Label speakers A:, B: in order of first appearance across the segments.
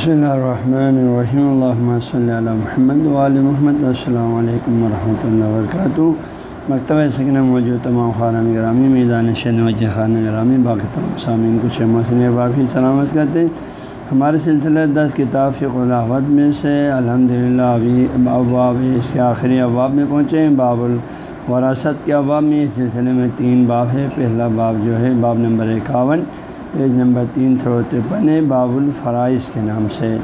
A: بسم اللہ الرحمن الرحیم اللہ صلی اللہ محمد علیہ محمد السلام علیکم ورحمۃ اللہ وبرکاتہ مکتبہ سکن موجود تمام خانہ گرامی میدان شین وجہ خانہ گرامی باقی تمام سامعین کچھ مسئلے وافی سلامت کرتے ہیں ہمارے سلسلے دس کتاب فی خلاوت میں سے الحمد للہ ابھی ابواب اس کے آخری ابواب میں پہنچے ہیں باب الوراثت کے ابواب میں اس سلسلے میں تین باب ہے پہلا باب جو ہے باب نمبر اکاون پیج نمبر تین تھرو ترپن ہے باب الفرائض کے نام سے۔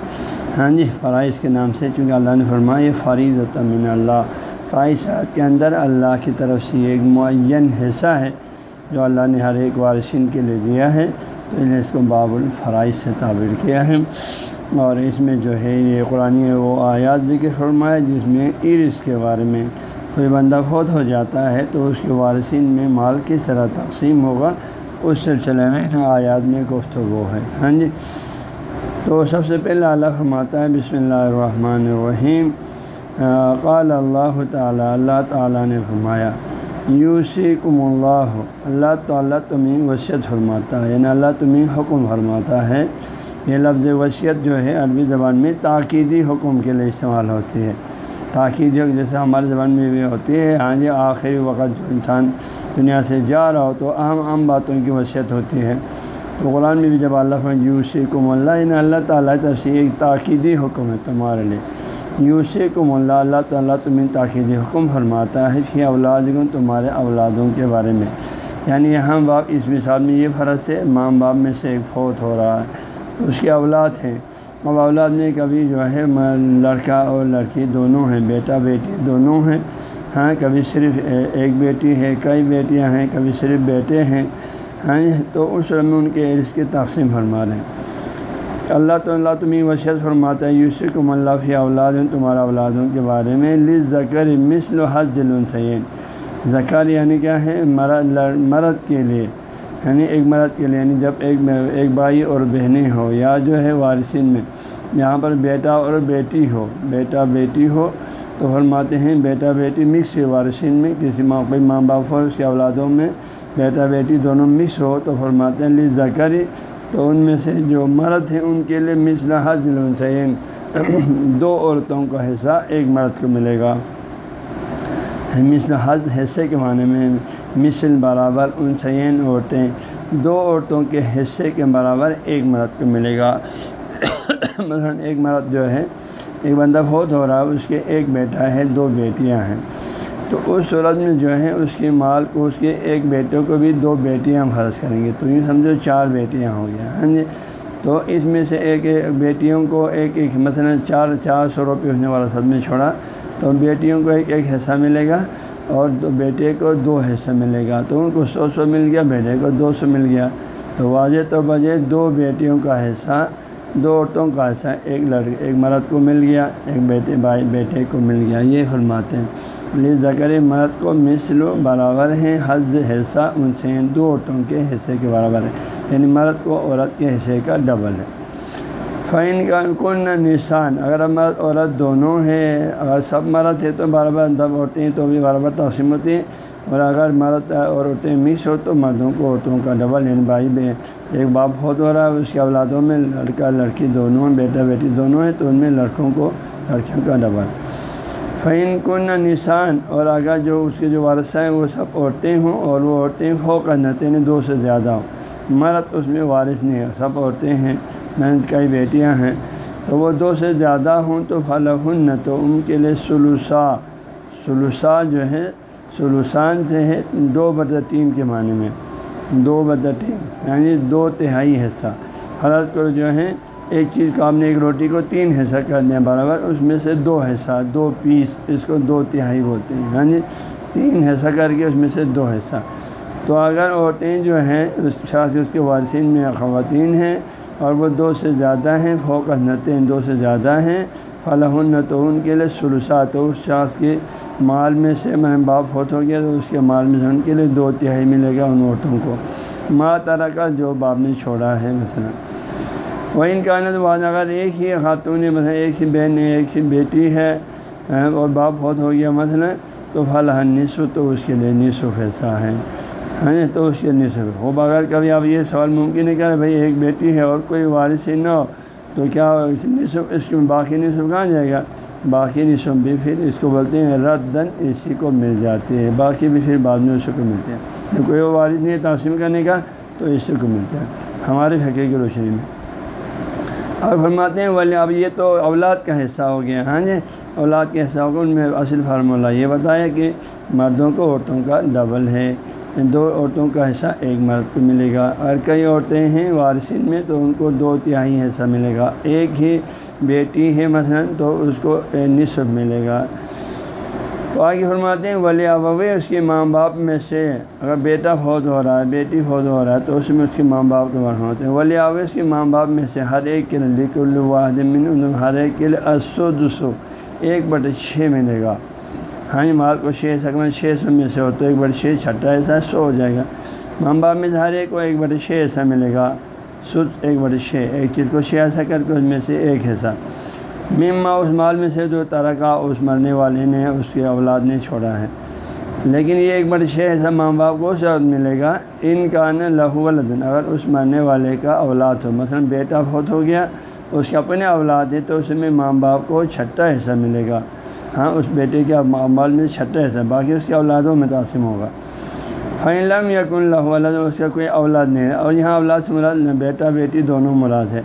A: ہاں جی فرائض کے نام سے، چونکہ اللہ نے فرمایا فریض من اللہ۔ خواہشات کے اندر اللہ کی طرف سے ایک معین حصہ ہے، جو اللہ نے ہر ایک وارثین کے لیے دیا ہے۔ تو انہیں اس کو باب الفرائض سے تعبیر کیا ہے۔ اور اس میں جو ہے، یہ قرآن وہ آیات ذکر فرمایا، جس میں عرص کے بارے میں کوئی بندہ فوت ہو جاتا ہے، تو اس کے وارثین میں مال کس طرح تقسیم ہوگا؟ اس سلسلے میں ہاں، آیات میں گفتگو ہے۔ ہاں جی۔ تو سب سے پہلے اللہ فرماتا ہے، بسم اللہ الرحمن الرحیم۔ قال اللہ تعالیٰ اللہ تعالیٰ نے فرمایا یوسی کم اللہ۔ اللہ تعالیٰ تمہیں وصیت فرماتا ہے یعنی اللہ تمہیں حکم فرماتا ہے۔ یہ لفظ وصیت جو ہے، عربی زبان میں تاکیدی حکم کے لیے استعمال ہوتی ہے۔ تاکید جیسے ہماری زبان میں بھی ہوتی ہے۔ ہاں جی آخری وقت جو انسان دنیا سے جا رہا ہو تو اہم اہم باتوں کی وصیت ہوتی ہے۔ تو قرآن میں بھی جب اللہ یوسی کم اللہ یعنی اللہ تعالیٰ طرف سے ایک تاکیدی حکم ہے تمہارے لیے۔ یوسی کم اللہ اللہ تعالیٰ تمہیں تاکیدی حکم فرماتا ہے فی اولاد تمہارے اولادوں کے بارے میں۔ یعنی یہاں باپ اس مثال میں یہ فرض ہے، ماں باپ میں سے ایک فوت ہو رہا ہے اس کے اولاد ہیں اب اولاد میں کبھی جو ہے، لڑکا اور لڑکی دونوں ہیں، بیٹا بیٹی دونوں ہیں۔ ہاں کبھی صرف ایک بیٹی ہے کئی بیٹیاں ہیں، کبھی صرف بیٹے ہیں ہاں تو اس میں ان کے عرص کی تقسیم فرما رہے ہیں اللہ تو اللہ تمہیں وصیت فرماتا ہے یوسف اللہ فی اولاد، تمہارا اولادوں کے بارے میں لز ذکر مثل حج سین ذکر یعنی کیا ہے؟ مرد مرد کے لیے۔ یعنی ایک مرد کے لیے یعنی جب ایک ایک بھائی اور بہنیں ہو، یا جو ہے وارثین میں، یہاں پر بیٹا اور بیٹی ہو، بیٹا بیٹی ہو تو فرماتے ہیں، بیٹا بیٹی مکس وارثین میں، کسی ماں کوئی ماں باپ ہو اس کے اولادوں میں بیٹا بیٹی دونوں مکس ہو، تو فرماتے ہیں لی زکری تو ان میں سے جو مرد ہیں، ان کے لیے مثل حج السین دو عورتوں کا حصہ ایک مرد کو ملے گا۔ مثل حج حصے کے معنی میں مثل برابر ان سین عورتیں۔ دو عورتوں کے حصے کے برابر ایک مرد کو ملے گا۔ مثلا ایک مرد جو ہے ایک بندہ فوت ہو رہا ہے، اس کے ایک بیٹا ہے، دو بیٹیاں ہیں۔ تو اس صورت میں جو ہے، اس کے مال کو، اس کے ایک بیٹے کو بھی دو بیٹیاں فرض کریں گے۔ تو یہ سمجھو چار بیٹیاں ہو گیا ہاں جی؟ تو اس میں سے ایک بیٹیوں کو ایک ایک، مثلا چار چار سو روپے ہونے والا سب میں چھوڑا۔ تو بیٹیوں کو ایک ایک حصہ ملے گا اور دو بیٹے کو دو حصہ ملے گا۔ تو ان کو سو سو مل گیا، بیٹے کو دو سو مل گیا۔ تو واضح تو بجے دو بیٹیوں کا حصہ دو عورتوں کا ایسا ایک لڑکے، ایک مرد کو مل گیا، ایک بیٹے، بھائی، بیٹے کو مل گیا۔ یہ فرماتے ہیں۔ لی ذکر مرد کو مثل و برابر ہیں حض حصہ ان سے دو عورتوں کے حصے کے برابر ہے یعنی مرد کو عورت کے حصے کا ڈبل ہے۔ فائن کا کن نشان اگر مرد عورت دونوں ہیں، اگر سب مرد ہے تو برابر دب عورتیں ہیں تو بھی برابر تقسیم ہوتی ہیں۔ اور اگر مرد اور عورتیں مکس ہو تو مردوں کو عورتوں کا ڈبل یعنی بھائی بہن ایک باپ بہت ہو رہا ہے، اس کے اولادوں میں لڑکا، لڑکی دونوں ہیں، بیٹا، بیٹی دونوں ہیں، تو ان میں لڑکوں کو لڑکیوں کا ڈبل۔ فعین کن نشان اور اگر جو اس کے جو وارثہ ہیں، وہ سب عورتیں ہوں اور وہ عورتیں ہو کر نتے ہیں یعنی دو سے زیادہ ہوں۔ مرد اس میں وارث نہیں ہے، سب عورتیں ہیں میں کئی بیٹیاں ہیں۔ تو وہ دو سے زیادہ ہوں تو فلاح تو ان کے لیے سلوسا سلوسا جو ہے سلوسان سے ہے دو بدر تین کے معنی میں۔ دو بدر تین یعنی دو تہائی حصہ۔ فرض کرو جو ہے ایک چیز کو آپ نے ایک روٹی کو تین حصہ کر دیا، برابر اس میں سے دو حصہ، دو پیس، اس کو دو تہائی بولتے ہیں۔ یعنی تین حصہ کر کے اس میں سے دو حصہ۔ تو اگر عورتیں جو ہیں، اس شاخ اس کے وارثین میں خواتین ہیں اور وہ دو سے زیادہ ہیں فوکس نتیں دو سے زیادہ ہیں فلاح تو ان کے لیے سلوسات تو اس شخص کے مال میں سے میں باپ فوت ہو گیا تو اس کے مال میں سے ان کے لیے دو تہائی ملے گا ان عورتوں کو۔ ماں طرح کا جو باپ نے چھوڑا ہے مثلا۔ وہ ان کا بعد اگر ایک ہی خاتون ہے، مثلا ایک ہی بہن ہے، ایک ہی بیٹی ہے ہاں، اور باپ فوت ہو گیا مثلا، تو فلاح نصف تو اس کے لیے نصف ایسا ہے۔ ہیں تو اس کے نصف۔ ہو بغیر کبھی آپ یہ سوال ممکن ہے کہ بھائی ایک بیٹی ہے اور کوئی وارث ہی نہ ہو تو کیا نصف اس میں باقی نصف کہاں جائے گا؟ باقی نصف بھی پھر اس کو بولتے ہیں ردن اسی کو مل جاتی ہے باقی بھی پھر بعد میں اسی کو ملتے ہیں۔ تو کوئی وارث نہیں ہے تقسیم کرنے کا، تو اسی کو ملتا ہے۔ ہمارے حقیقی کی روشنی میں۔ اب فرماتے ہیں، ولی اب یہ تو اولاد کا حصہ ہو گیا۔ ہاں جی اولاد کے حصہ ہوگا ان میں اصل فارمولہ یہ بتایا کہ مردوں کو عورتوں کا ڈبل ہے۔ دو عورتوں کا حصہ ایک مرد کو ملے گا۔ اور کئی عورتیں ہیں وارثین میں تو ان کو دو تہائی حصہ ملے گا۔ ایک ہی بیٹی ہے مثلا تو اس کو نصف ملے گا۔ آگے فرماتے ہیں، ولی ابوے اس کے ماں باپ میں سے اگر بیٹا فوت ہو رہا ہے، بیٹی فوت ہو رہا ہے تو اس میں اس کے ماں باپ کے بارے ہوتے ہیں۔ ولی ابو اس کے ماں باپ میں سے ہر ایک کے لیے لکھ الواحد ہر ایک کے لیے اسو دو ایک بٹے چھ ملے گا۔ ہاں مال کو چھ سکم چھ سو میں سے ہو تو ایک بڑے چھ چھٹا ایسا سو ہو جائے گا۔ ماں باپ میں ہر ایک کو ایک بڑے چھ ایسا ملے گا۔ سد ایک بڑے چھ ایک چیز کو چھ ایسا کر کے اس میں سے ایک حصہ۔ مما اس مال میں سے جو ترکا اس مرنے والے نے، اس کے اولاد نے چھوڑا ہے۔ لیکن یہ ایک بڑے چھ ایسا ماں باپ کو اس ملے گا۔ ان کا نا لہو الدن اگر اس مرنے والے کا اولاد ہو، مثلا بیٹا فوت ہو گیا، اس کے اپنے اولاد ہے، تو اس میں ماں باپ کو چھٹا حصہ ملے گا۔ ہاں اس بیٹے کے مال میں چھٹا حصہ باقی اس کے اولادوں میں تاثم ہوگا۔ فعلم یق اللہ اس کا کوئی اولاد نہیں ہے۔ اور یہاں اولاد سے مراد بیٹا بیٹی دونوں مراد ہے۔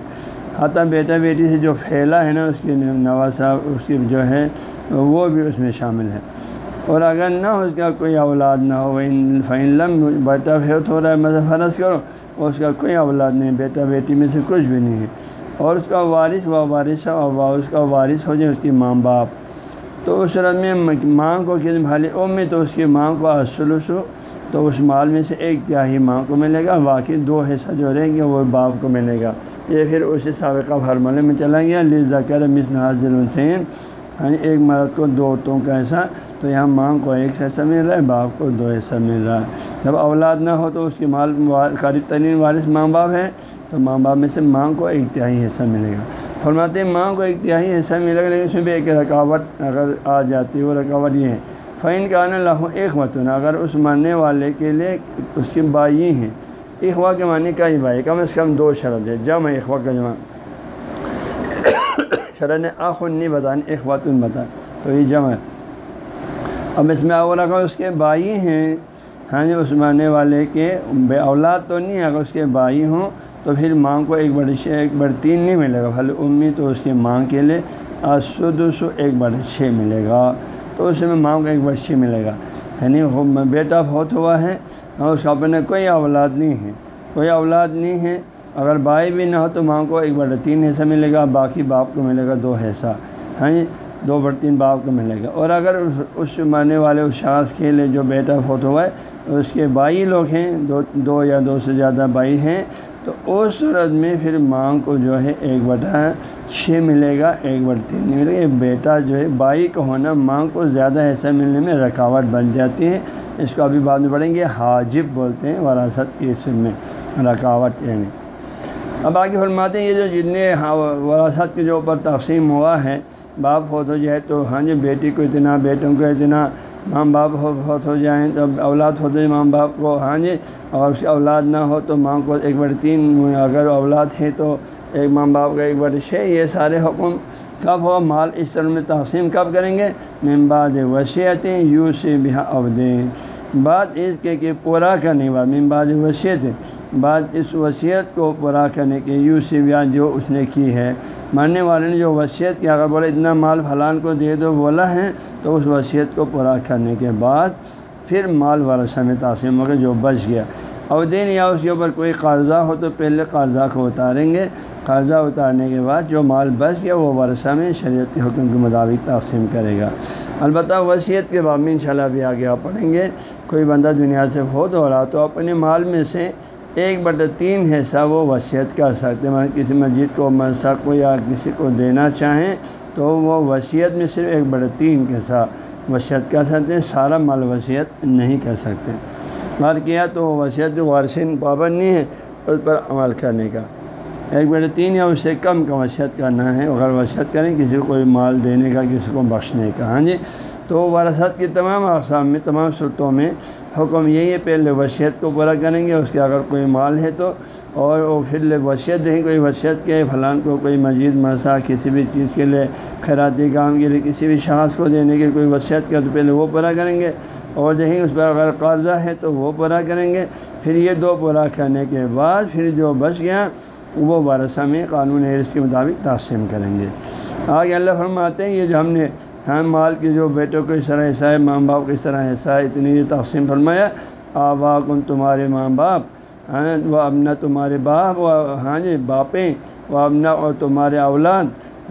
A: حتیٰ بیٹا بیٹی سے جو پھیلا ہے نا، اس کی نواسا اس کی جو ہے، وہ بھی اس میں شامل ہے۔ اور اگر نہ اس کا کوئی اولاد نہ ہو فعلم بیٹا فیت ہو رہا ہے مذہب فرض کرو، اس کا کوئی اولاد نہیں، بیٹا بیٹی میں سے کچھ بھی نہیں ہے۔ اور اس کا وارث و وارث و اس کا وارث ہو جائے، اس کی ماں باپ۔ تو اس رد میں ماں کو کس بھالی او میں تو اس کی ماں کو اسلوس تو اس مال میں سے ایک تہائی ماں کو ملے گا، باقی دو حصہ جو رہیں گے وہ باپ کو ملے گا۔ یہ پھر اسی سابقہ فارمولے میں چلا گیا لزا کر مس حاضر حسین ایک مرد کو دو عورتوں کا حصہ، تو یہاں ماں کو ایک حصہ مل رہا ہے، باپ کو دو حصہ مل رہا ہے۔ جب اولاد نہ ہو تو اس کی مال قریب ترین وارث ماں باپ ہے تو ماں باپ میں سے ماں کو ایک تہائی حصہ ملے گا۔ فرماتے ہیں، ماں کو ایک تہائی حصہ ملے گا لیکن اس میں بھی ایک رکاوٹ اگر آ جاتی ہے، وہ رکاوٹ یہ ہے۔ فین کا آنا لاہو ایک متن اگر اس مرنے والے کے لیے اس کی بائی ہیں۔ اخوا کے معنی کا ہی بھائی، کم از کم دو شرط ہے۔ جمع اخوا کا جمع۔ شرح نے آخن نہیں بتانے اخواتن بتا تو یہ جمع اب اس میں اور اگر اس کے بائی ہیں ہاں جی اس مرنے والے کے بے اولاد تو نہیں، اگر اس کے بائی ہوں تو پھر ماں کو ایک بڑے چھ ایک بڑے تین نہیں ملے گا بھلے امی تو اس کی ماں کے لیے اسو دو سو ایک بڑے چھ ملے گا۔ تو اس میں ماں کو ایک بڑے چھ ملے گا۔ یعنی بیٹا بہت ہوا ہے اور اس کا اپنے کوئی اولاد نہیں ہے۔ کوئی اولاد نہیں ہے۔ اگر بھائی بھی نہ ہو تو ماں کو ایک بڑے تین حصہ ملے گا، باقی باپ کو ملے گا دو حصہ۔ ہاں دو بڑے تین باپ کو ملے گا۔ اور اگر اس مرنے والے اس شخص کے لیے جو بیٹا بہت ہوا ہے، اس کے بھائی لوگ ہیں، دو دو یا دو سے زیادہ بھائی ہیں تو اس صورت میں پھر ماں کو جو ہے ایک بٹا چھ ملے گا، ایک بٹا تین نہیں ملے گا۔ بیٹا جو ہے بائی کا ہونا ماں کو زیادہ حصہ ملنے میں رکاوٹ بن جاتی ہے۔ اس کو ابھی بعد میں پڑھیں گے، حاجب بولتے ہیں وراثت کے اس میں، رکاوٹ یعنی۔ اب آگے فرماتے ہیں، یہ جو جتنے ہاں وراثت کے جو اوپر تقسیم ہوا ہے، باپ ہو تو جائے تو ہاں جی بیٹی کو اتنا، بیٹوں کو اتنا ماں باپ فوت ہو جائیں تو اولاد ہو جائے ماں باپ کو ہاں جی اور اس اولاد نہ ہو تو ماں کو ایک بڑے تین اگر اولاد ہے تو ایک ماں باپ کا ایک بڑے چھ یہ سارے حکم کب ہو؟ مال اس طرح میں تقسیم کب کریں گے؟ ممباد وصیتیں یوں سے بھی ابدیں بات اس کے کہ پورا کرنے بعد ممباد وصیت۔ بات اس وصیت کو پورا کرنے کے یوں سے بھی جو اس نے کی ہے۔ مرنے والے نے جو وصیت کیا اگر بولے اتنا مال فلان کو دے دو، بولا ہے، تو اس وصیت کو پورا کرنے کے بعد پھر مال ورثہ میں تاثیم ہو گیا جو بچ گیا۔ اور دین یا اس کے اوپر کوئی قرضہ ہو تو پہلے قرضہ کو اتاریں گے۔ قرضہ اتارنے کے بعد جو مال بچ گیا، وہ ورثہ میں شریعت کے حکم کے مطابق تقسیم کرے گا۔ البتہ وصیت کے بعد میں انشاءاللہ بھی آگے آپ پڑھیں گے۔ کوئی بندہ دنیا سے بہت ہو رہا تو اپنے مال میں سے ایک بٹا تین حصہ وہ وصیت کر سکتے ہیں۔ کسی مسجد کو مسق کو یا کسی کو دینا چاہیں تو وہ وصیت میں صرف ایک بڑے تین کے ساتھ وصیت کر سکتے ہیں۔ سارا مال وصیت نہیں کر سکتے۔ بار کیا تو وصیت جو وارثین پابند نہیں ہے، اس پر عمل کرنے کا۔ ایک بڑے تین یا اس سے کم کا وصیت کرنا ہے۔ اگر وصیت کریں کسی کو کوئی مال دینے کا، کسی کو بخشنے کا۔ ہاں جی؟ تو وراثت کی تمام اقسام میں، تمام صورتوں میں حکم یہی ہے، پہلے وصیت کو پورا کریں گے، اس کے اگر کوئی مال ہے تو، اور وہ پھر وصیت دیں، کوئی وصیت کے فلان کو کوئی مزید مسا، کسی بھی چیز کے لیے خیراتی کام کے لیے کسی بھی شخص کو دینے کے کوئی وصیت کیا تو پہلے وہ پورا کریں گے۔ اور دیکھیں، اس پر اگر قرضہ ہے تو وہ پورا کریں گے۔ پھر یہ دو پورا کرنے کے بعد پھر جو بچ گیا، وہ ورثہ میں قانون حرص کے مطابق تقسیم کریں گے۔ آگے اللہ فرماتے ہیں، یہ جو ہم نے ہم مال کے جو بیٹوں کو اس طرح حصہ ہے، ماں باپ کو اس طرح حصہ ہے، اتنی یہ تقسیم فرمایا، آبا کن تمہارے ماں باپ ہاں وہ ابنا تمہارے باپ و ہاں جی باپیں و ابنا اور تمہارے اولاد،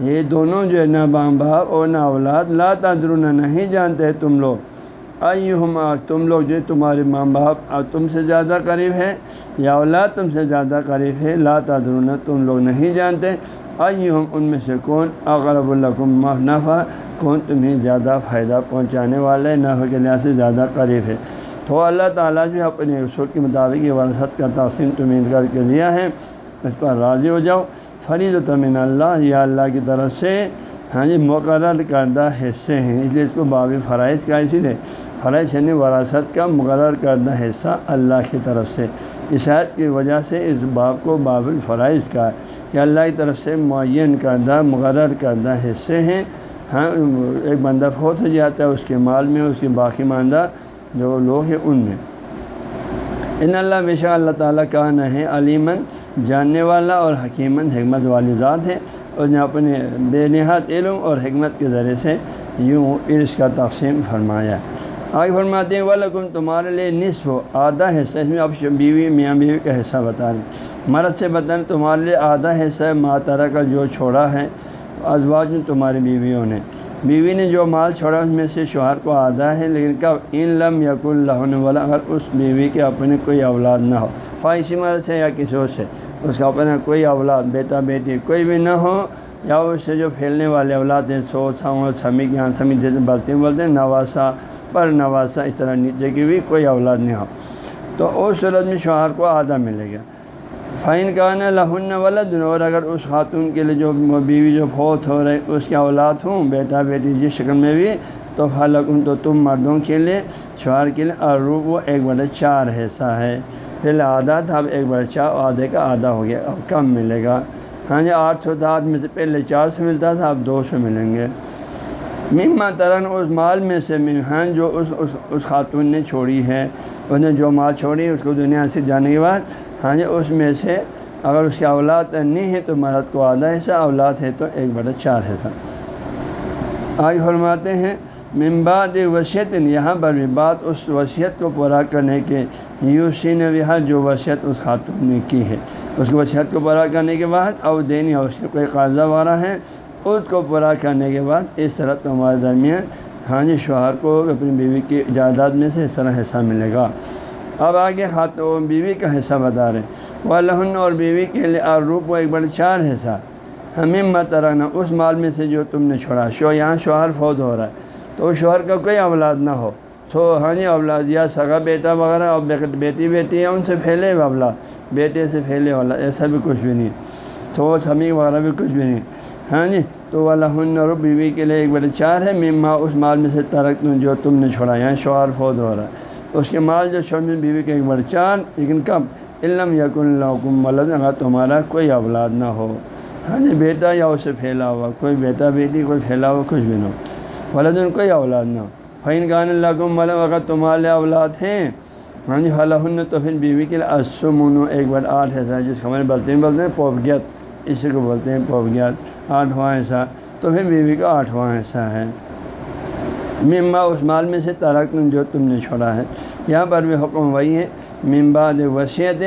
A: یہ دونوں جو ہے نہ ماں باپ اور نہ اولاد، لا تدرون نہیں جانتے تم لوگ۔ ہم تم لوگ جو تمہارے ماں باپ تم سے زیادہ قریب ہے یا اولاد تم سے زیادہ قریب ہے، لا تدرون، تم لوگ نہیں جانتے۔ ہم ان میں سے کون؟ اقرب الکم نفع کون تمہیں زیادہ فائدہ پہنچانے والے نفع کے لحاظ سے زیادہ قریب ہے۔ تو اللہ تعالیٰ جو اپنے اصول کے مطابق یہ ورثت کا تقسیم تمہیں کر کے لیا ہے۔ اس پر راضی ہو جاؤ۔ فرید و تمن اللہ، یا اللہ کی طرف سے ہاں جی مقرر کردہ حصے ہیں۔ اس لیے اس کو باب فرائض کا اسی لیے فرائض یعنی وراثت کا مقرر کردہ حصہ اللہ کی طرف سے۔ عیسائیت کی وجہ سے اس باب کو باب الفرائض کا کہ اللہ کی طرف سے معین کردہ، مقرر کردہ حصے ہیں۔ ہاں ایک بندہ فوت ہو جاتا ہے، اس کے مال میں، اس کے باقی ماندہ جو لوگ ہیں، ان میں۔ ان اللہ بے شاء اللہ تعالیٰ کا نہ ہے علیمن جاننے والا اور حکیمن حکمت والی ذات ہے۔ اور نے اپنے بے نہاد علم اور حکمت کے ذریعے سے یوں عرص کا تقسیم فرمایا۔ آگے فرماتے ہیں والم تمہارے لیے نصف ہو آدھا حصہ۔ اس میں اب بیوی، میاں بیوی کا حصہ بتا رہے ہیں۔ مرد سے بتائیں تمہارے لیے آدھا حصہ ماترا کا جو چھوڑا ہے۔ ازواج میں تمہاری بیویوں نے۔ بیوی نے جو مال چھوڑا، اس میں سے شوہر کو آدھا ہے، لیکن کب؟ ان لم یق اللہ والا اگر اس بیوی کے اپنے کوئی اولاد نہ ہو۔ خواہشی مرد سے یا کسی اور سے؟ اس کا اپنا کوئی اولاد، بیٹا، بیٹی کوئی بھی نہ ہو، یا اس سے جو پھیلنے والے اولاد ہیں سو سو سمی یہاں سمی جیسے بولتے ہیں بولتے ہیں نواسا، پر نواسا، اس طرح نیچے کی بھی کوئی اولاد نہیں ہو۔ تو اس صورت میں شوہر کو آدھا ملے گا۔ فائن کا نا لہن ولد اور اگر اس خاتون کے لیے جو بیوی جو فوت ہو رہے، اس کے اولاد ہوں، بیٹا بیٹی جس شکل میں بھی، تو فلکن تو تم مردوں کے لیے، شوہر کے لیے، اور روح وہ ایک بڑے چار حصہ ہے۔ پہلے آدھا تھا، اب ایک بڑا چار، آدھے کا آدھا ہو گیا، اب کم ملے گا۔ ہاں جی آٹھ سو تھا آٹھ میں سے پہلے چار سو ملتا تھا، اب دو سو ملیں گے۔ مما ترن اس مال میں سے ہاں جو اس اس اس خاتون نے چھوڑی ہے۔ اس نے جو مال چھوڑی، اس کو دنیا سے جانے کے بعد ہاں جی اس میں سے اگر اس کی اولاد نہیں ہے تو مرد کو آدھا حصہ، اولاد ہے تو ایک بڑا چار حصہ۔ آگے فرماتے ہیں ممباد وصیت، یہاں پر بھی بات اس وصیت کو پورا کرنے کے یو نے بھی جو وصیت اس خاتون نے کی ہے۔ اس کی وصیت کو پورا کرنے کے بعد اور دین یا اس کے کوئی قرضہ وغیرہ ہے، اس کو پورا کرنے کے بعد اس طرح تمہارے درمیان ہاں جی شوہر کو اپنی بیوی کی جائیداد میں سے اس طرح حصہ ملے گا۔ اب آگے خاتون بیوی کا حصہ بتا رہے ہیں۔ وہ لہن اور بیوی کے لیے اور روپ و ایک بڑے چار حصہ ہمیں مت رہنا اس مال میں سے جو تم نے چھوڑا، شو یہاں شوہر فوت ہو رہا ہے۔ تو شوہر کا کوئی اولاد نہ ہو۔ تو ہاں جی اولاد یا سگا بیٹا وغیرہ اور بیٹی بیٹی ہے ان سے پھیلے ہوئے اولاد۔ بیٹے سے پھیلے والا ایسا بھی کچھ بھی نہیں۔ تو سمی وغیرہ بھی کچھ بھی نہیں۔ ہاں جی تو وہ لہن اور بیوی کے لیے ایک بڑے چار ہے مما، اس مال میں سے ترک جو تم نے چھوڑا، یہاں شوہر فوت ہو رہا ہے۔ اس کے مال جو چھوڑنے بیوی کے ایک بڑے چار لیکن کب؟ علم یق الحکم ملد اگر تمہارا کوئی اولاد نہ ہو۔ ہاں جی بیٹا یا اسے پھیلا ہوا، کوئی بیٹا بیٹی، کوئی پھیلا ہوا، کچھ بھی نہ ہو۔ ولد ان کوئی اولاد نہ ہو۔ فین خان اللہ ملب اگر تمہارے اولاد ہیں۔ ہاں جی فلاں تو پھر بیوی کے لیے اسمن ایک بار آٹھ ایسا جس کو ہمارے بولتے ہیں بولتے ہیں پوبگیت اسی کو بولتے ہیں پوبگیت آٹھواں ایسا، تو پھر بیوی کا آٹھواں ایسا ہے۔ ممبا اس مال میں سے ترک جو تم نے چھوڑا ہے۔ یہاں پر بھی حکم وہی ہے ممباد وصیت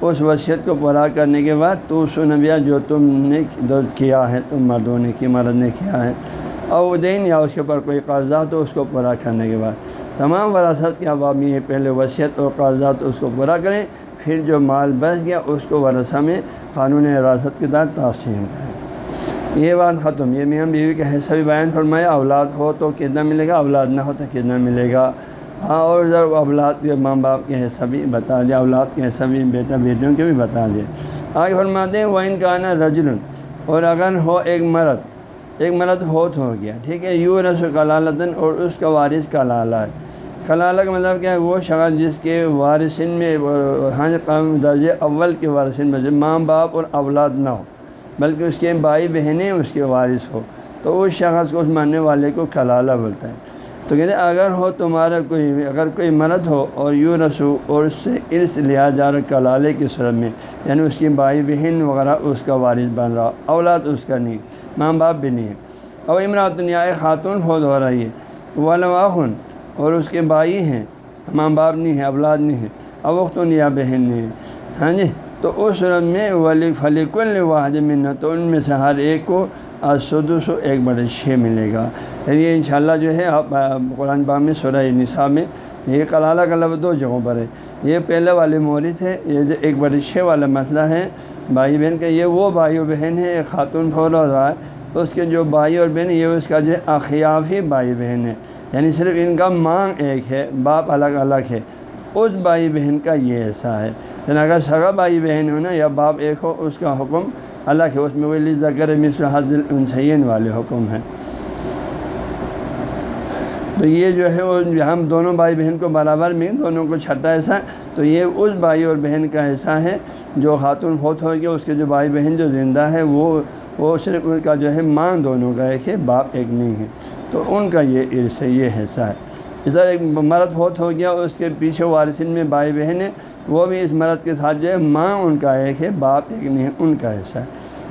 A: اس وصیت کو پورا کرنے کے بعد تو سنبیا جو تم نے کیا ہے، تم مردوں نے کی، مرد نے کیا ہے اور دین یا اس کے اوپر کوئی قرضہ تو اس کو پورا کرنے کے بعد۔ تمام وراثت کے عوامی یہ پہلے وصیت اور قرضات اس کو پورا کریں، پھر جو مال بچ گیا اس کو ورثہ میں قانون وراثت کے تحت تقسیم کریں۔ یہ بات ختم۔ یہ میاں بیوی کا حصہ بھی بیان فرمایا، اولاد ہو تو کتنا ملے گا؟ اولاد نہ ہو تو کتنا ملے گا؟ ہاں اور ضرور اولاد کے ماں باپ کے حصہ بھی بتا دیا اولاد کے حصہ بھی بیٹا بیٹیوں کے بھی بتا دیا آگے فرماتے ہیں وہ ان کا نا رجل، اور اگر ہو ایک مرد ایک مرد ہوت ہو گیا، ٹھیک ہے یوں رس کلالتاً اور اس کا وارث کا لالا ہے۔ کلالہ کا مطلب کیا ہے؟ وہ شخص جس کے وارثین میں ہاں جی، درجے اول کے وارثین میں ماں باپ اور اولاد نہ ہو۔ بلکہ اس کے بھائی بہنیں اس کے وارث ہو۔ تو اس شخص کو اس ماننے والے کو کلالہ بولتا ہے۔ تو کہتے ہیں، اگر ہو تمہارا کوئی، اگر کوئی مرد ہو اور یوں رسو اور اس سے عرص لیا جا رہا کلالے کی صورت میں یعنی اس کی بھائی بہن وغیرہ اس کا وارث بن رہا، اولاد اس کا نہیں، ماں باپ بھی نہیں۔ ہے اور امراۃ دنیا خاتون فوت ہو رہی ہے والن اور اس کے بھائی ہیں، ماں باپ نہیں ہے اولاد نہیں ہے اوقت یا بہن نہیں ہے ہاں جی؟ تو اس صورت میں ولی فلیق الواحد منت تو ان میں سے ہر ایک کو سدو سو ایک بڑے چھ ملے گا۔ یعنی یہ انشاءاللہ جو ہے، آپ قرآن پاک میں، سورہ نصاب میں یہ کلالہ کا لفظ دو جگہوں پر ہے۔ یہ پہلے والے مورد ہے یہ جو ایک بڑے چھ والا مسئلہ ہے بھائی بہن کا یہ وہ بھائی و بہن ہے ایک خاتون ہو رہا ہے۔ اس کے جو بھائی اور بہن، یہ اس کا جو ہے، اخیافی بھائی بہن ہے یعنی صرف ان کا مانگ ایک ہے، باپ الگ الگ ہے۔ اس بھائی بہن کا یہ ایسا ہے۔ یعنی اگر سگا بھائی بہن ہو نا یا باپ ایک ہو، اس کا حکم الگ ہے اس میں وہ ذکر مصر حضل انسین والے حکم ہیں۔ تو یہ جو ہے، وہ ہم دونوں بھائی بہن کو برابر میں، دونوں کو چھٹا ایسا تو یہ اس بھائی اور بہن کا ایسا ہے جو خاتون ہوت ہو گیا اس کے جو بھائی بہن جو زندہ ہے، وہ وہ صرف ان کا جو ہے ماں دونوں کا ایک ہے، باپ ایک نہیں ہے۔ تو ان کا یہ عرص ہے یہ حصہ ہے۔ اس طرح ایک مرد ہوت ہو گیا اس کے پیچھے وارثین میں بھائی بہن ہے وہ بھی اس مرد کے ساتھ جو ہے، ماں ان کا ایک ہے، باپ ایک نہیں ہے ان کا حصہ ہے۔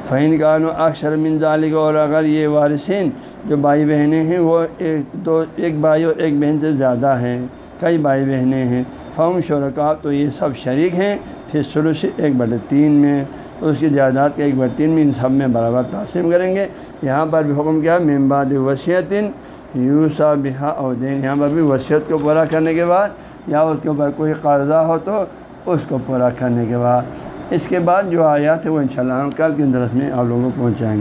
A: فہین قان و اکثر ذالک اور اگر یہ وارثین جو بھائی بہنیں ہیں، وہ ایک دو، ایک بھائی اور ایک بہن سے زیادہ ہیں، کئی بھائی بہنیں ہیں۔ فوم شرکا تو یہ سب شریک ہیں۔ پھر شروع سے ایک بڑے تین میں اس کی جائیداد کے ایک بڑے تین میں، ان سب میں برابر تقسیم کریں گے۔ یہاں پر بھی حکم کیا ممباد وصیتن یوسا بہا اور دین یہاں پر بھی وصیت کو پورا کرنے کے بعد، یا اس کے اوپر کوئی قرضہ ہو تو اس کو پورا کرنے کے بعد۔ اس کے بعد جو آیات ہے وہ انشاءاللہ کل کے درس میں آپ لوگوں کو پہنچائیں گے۔